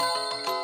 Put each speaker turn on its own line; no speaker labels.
Música